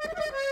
Ha ha ha!